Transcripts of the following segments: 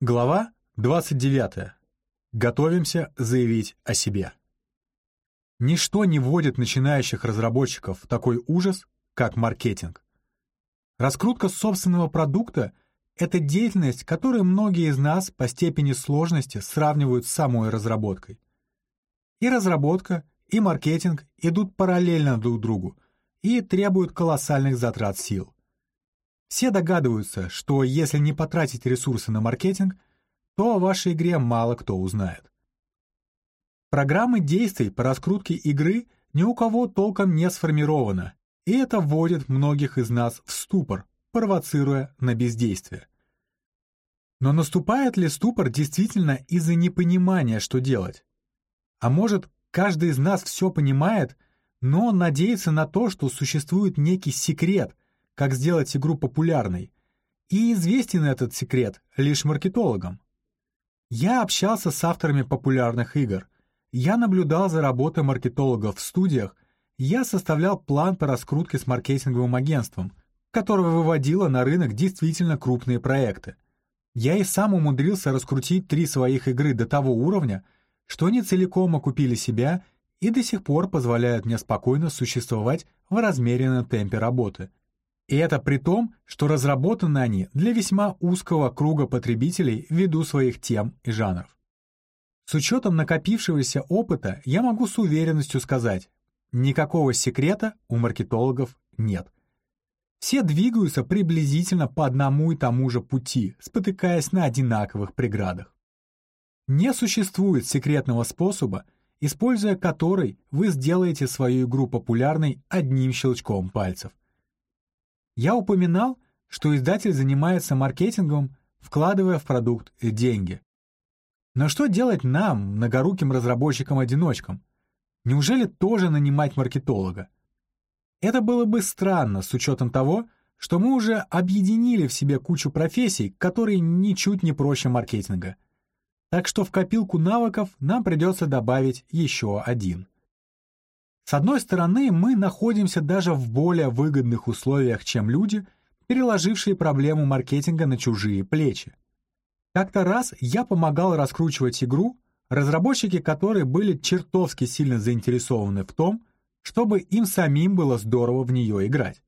Глава 29. Готовимся заявить о себе. Ничто не вводит начинающих разработчиков в такой ужас, как маркетинг. Раскрутка собственного продукта — это деятельность, которую многие из нас по степени сложности сравнивают с самой разработкой. И разработка, и маркетинг идут параллельно друг другу и требуют колоссальных затрат сил. Все догадываются, что если не потратить ресурсы на маркетинг, то о вашей игре мало кто узнает. Программы действий по раскрутке игры ни у кого толком не сформировано, и это вводит многих из нас в ступор, провоцируя на бездействие. Но наступает ли ступор действительно из-за непонимания, что делать? А может, каждый из нас все понимает, но надеется на то, что существует некий секрет — как сделать игру популярной, и известен этот секрет лишь маркетологам. Я общался с авторами популярных игр, я наблюдал за работой маркетологов в студиях, я составлял план по раскрутке с маркетинговым агентством, которое выводило на рынок действительно крупные проекты. Я и сам умудрился раскрутить три своих игры до того уровня, что они целиком окупили себя и до сих пор позволяют мне спокойно существовать в размеренном темпе работы — и это при том, что разработаны они для весьма узкого круга потребителей ввиду своих тем и жанров. С учетом накопившегося опыта я могу с уверенностью сказать, никакого секрета у маркетологов нет. Все двигаются приблизительно по одному и тому же пути, спотыкаясь на одинаковых преградах. Не существует секретного способа, используя который вы сделаете свою игру популярной одним щелчком пальцев. Я упоминал, что издатель занимается маркетингом, вкладывая в продукт деньги. Но что делать нам, многоруким разработчикам-одиночкам? Неужели тоже нанимать маркетолога? Это было бы странно с учетом того, что мы уже объединили в себе кучу профессий, которые ничуть не проще маркетинга. Так что в копилку навыков нам придется добавить еще один. С одной стороны, мы находимся даже в более выгодных условиях, чем люди, переложившие проблему маркетинга на чужие плечи. Как-то раз я помогал раскручивать игру, разработчики которой были чертовски сильно заинтересованы в том, чтобы им самим было здорово в нее играть.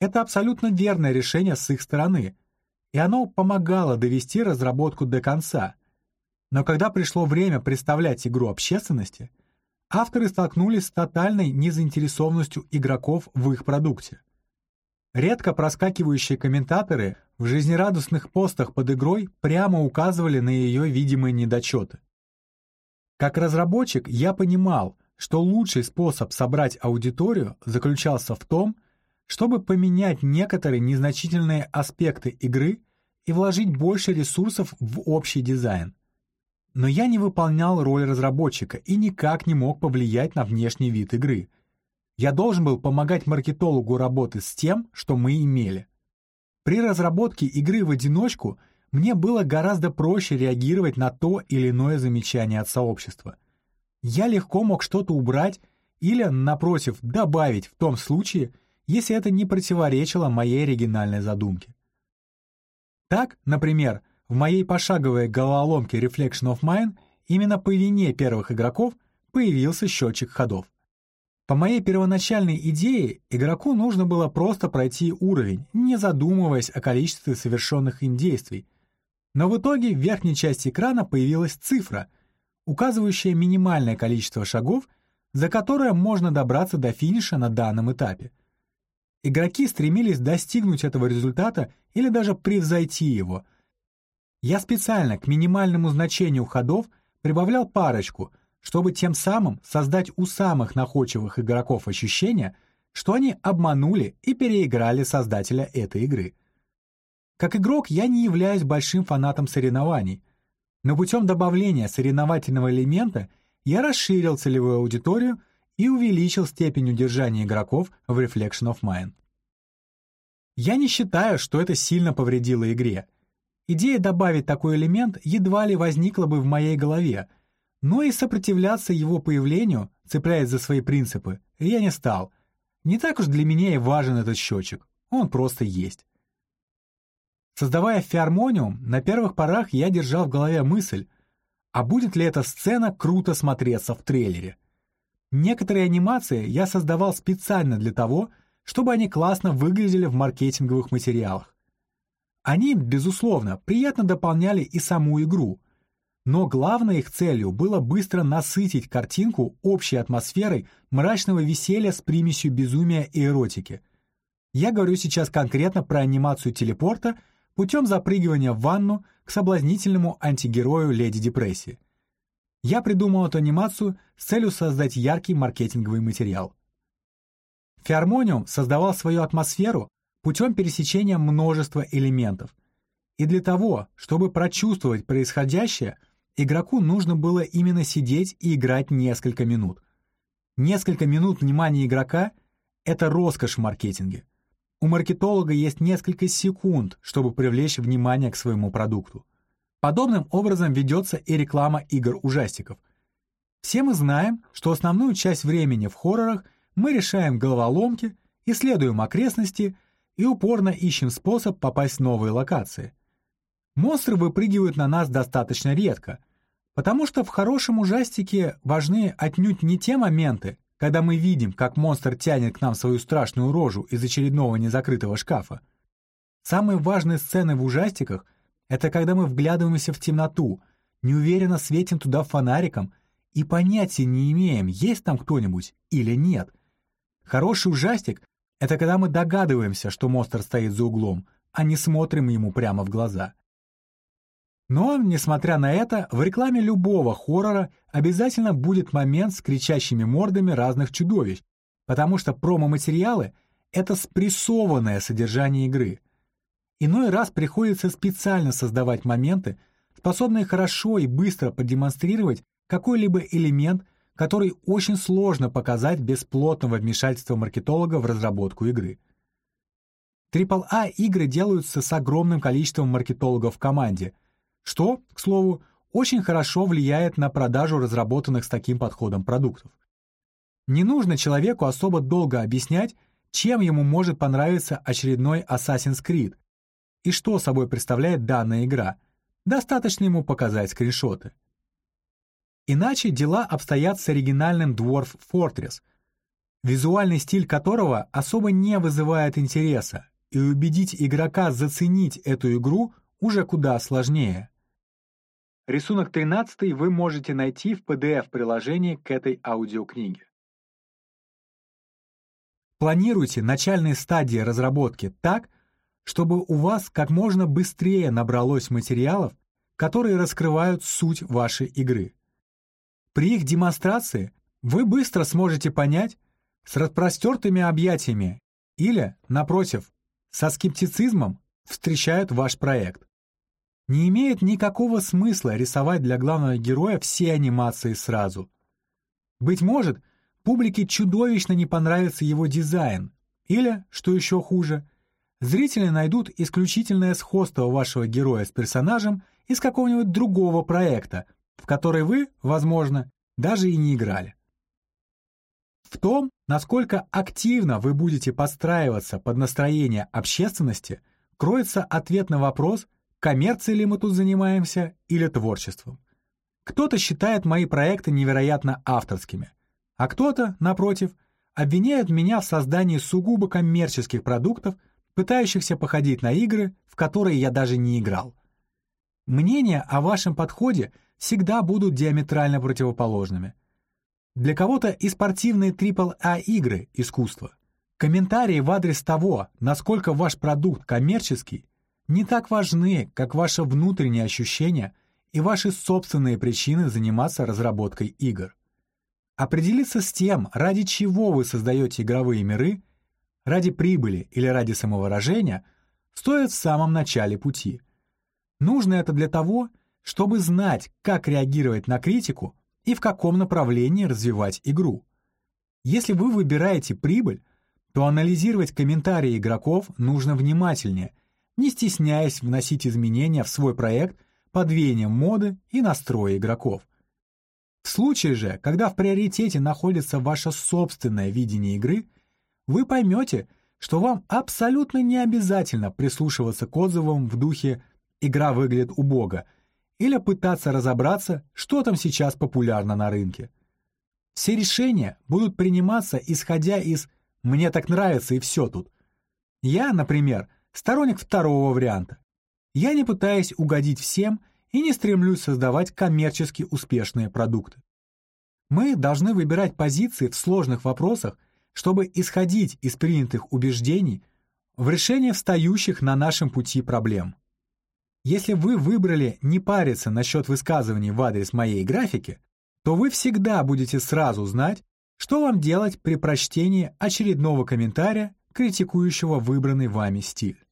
Это абсолютно верное решение с их стороны, и оно помогало довести разработку до конца. Но когда пришло время представлять игру общественности — авторы столкнулись с тотальной незаинтересованностью игроков в их продукте. Редко проскакивающие комментаторы в жизнерадостных постах под игрой прямо указывали на ее видимые недочеты. Как разработчик я понимал, что лучший способ собрать аудиторию заключался в том, чтобы поменять некоторые незначительные аспекты игры и вложить больше ресурсов в общий дизайн. Но я не выполнял роль разработчика и никак не мог повлиять на внешний вид игры. Я должен был помогать маркетологу работать с тем, что мы имели. При разработке игры в одиночку мне было гораздо проще реагировать на то или иное замечание от сообщества. Я легко мог что-то убрать или, напротив, добавить в том случае, если это не противоречило моей оригинальной задумке. Так, например, в моей пошаговой головоломке Reflection of Mine именно по вине первых игроков появился счетчик ходов. По моей первоначальной идее, игроку нужно было просто пройти уровень, не задумываясь о количестве совершенных им действий. Но в итоге в верхней части экрана появилась цифра, указывающая минимальное количество шагов, за которое можно добраться до финиша на данном этапе. Игроки стремились достигнуть этого результата или даже превзойти его — я специально к минимальному значению ходов прибавлял парочку, чтобы тем самым создать у самых находчивых игроков ощущение, что они обманули и переиграли создателя этой игры. Как игрок я не являюсь большим фанатом соревнований, но путем добавления соревновательного элемента я расширил целевую аудиторию и увеличил степень удержания игроков в Reflection of Mine. Я не считаю, что это сильно повредило игре — Идея добавить такой элемент едва ли возникла бы в моей голове, но и сопротивляться его появлению, цепляясь за свои принципы, я не стал. Не так уж для меня и важен этот счетчик, он просто есть. Создавая фиармониум, на первых порах я держал в голове мысль, а будет ли эта сцена круто смотреться в трейлере? Некоторые анимации я создавал специально для того, чтобы они классно выглядели в маркетинговых материалах. Они, безусловно, приятно дополняли и саму игру, но главной их целью было быстро насытить картинку общей атмосферой мрачного веселья с примесью безумия и эротики. Я говорю сейчас конкретно про анимацию телепорта путем запрыгивания в ванну к соблазнительному антигерою Леди Депрессии. Я придумал эту анимацию с целью создать яркий маркетинговый материал. Фиармониум создавал свою атмосферу путем пересечения множества элементов. И для того, чтобы прочувствовать происходящее, игроку нужно было именно сидеть и играть несколько минут. Несколько минут внимания игрока — это роскошь в маркетинге. У маркетолога есть несколько секунд, чтобы привлечь внимание к своему продукту. Подобным образом ведется и реклама игр-ужастиков. Все мы знаем, что основную часть времени в хоррорах мы решаем головоломки, исследуем окрестности и упорно ищем способ попасть в новые локации. Монстры выпрыгивают на нас достаточно редко, потому что в хорошем ужастике важны отнюдь не те моменты, когда мы видим, как монстр тянет к нам свою страшную рожу из очередного незакрытого шкафа. Самые важные сцены в ужастиках — это когда мы вглядываемся в темноту, неуверенно светим туда фонариком и понятия не имеем, есть там кто-нибудь или нет. Хороший ужастик — это когда мы догадываемся, что монстр стоит за углом, а не смотрим ему прямо в глаза. Но, несмотря на это, в рекламе любого хоррора обязательно будет момент с кричащими мордами разных чудовищ, потому что промо-материалы — это спрессованное содержание игры. Иной раз приходится специально создавать моменты, способные хорошо и быстро продемонстрировать какой-либо элемент, который очень сложно показать без плотного вмешательства маркетолога в разработку игры. AAA игры делаются с огромным количеством маркетологов в команде — что, к слову, очень хорошо влияет на продажу разработанных с таким подходом продуктов. Не нужно человеку особо долго объяснять, чем ему может понравиться очередной Assassin's Creed и что собой представляет данная игра. Достаточно ему показать скриншоты. Иначе дела обстоят с оригинальным Dwarf Fortress, визуальный стиль которого особо не вызывает интереса, и убедить игрока заценить эту игру уже куда сложнее. Рисунок 13 вы можете найти в PDF-приложении к этой аудиокниге. Планируйте начальные стадии разработки так, чтобы у вас как можно быстрее набралось материалов, которые раскрывают суть вашей игры. При их демонстрации вы быстро сможете понять, с распростертыми объятиями или, напротив, со скептицизмом встречают ваш проект. Не имеет никакого смысла рисовать для главного героя все анимации сразу. Быть может, публике чудовищно не понравится его дизайн, или, что еще хуже, зрители найдут исключительное сходство вашего героя с персонажем из какого-нибудь другого проекта, в который вы, возможно, даже и не играли. В том, насколько активно вы будете подстраиваться под настроение общественности, кроется ответ на вопрос – коммерцией ли мы тут занимаемся или творчеством. Кто-то считает мои проекты невероятно авторскими, а кто-то, напротив, обвиняет меня в создании сугубо коммерческих продуктов, пытающихся походить на игры, в которые я даже не играл. Мнения о вашем подходе всегда будут диаметрально противоположными. Для кого-то и спортивные AAA игры — искусство. Комментарии в адрес того, насколько ваш продукт коммерческий, не так важны, как ваши внутренние ощущения и ваши собственные причины заниматься разработкой игр. Определиться с тем, ради чего вы создаете игровые миры, ради прибыли или ради самовыражения, стоит в самом начале пути. Нужно это для того, чтобы знать, как реагировать на критику и в каком направлении развивать игру. Если вы выбираете прибыль, то анализировать комментарии игроков нужно внимательнее не стесняясь вносить изменения в свой проект под веянием моды и настроя игроков. В случае же, когда в приоритете находится ваше собственное видение игры, вы поймете, что вам абсолютно не обязательно прислушиваться к отзывам в духе «игра выглядит убого» или пытаться разобраться, что там сейчас популярно на рынке. Все решения будут приниматься, исходя из «мне так нравится и все тут». Я, например, сторонник второго варианта. Я не пытаюсь угодить всем и не стремлюсь создавать коммерчески успешные продукты. Мы должны выбирать позиции в сложных вопросах, чтобы исходить из принятых убеждений в решение встающих на нашем пути проблем. Если вы выбрали не париться насчет высказываний в адрес моей графики, то вы всегда будете сразу знать, что вам делать при прочтении очередного комментария, критикующего выбранный вами стиль.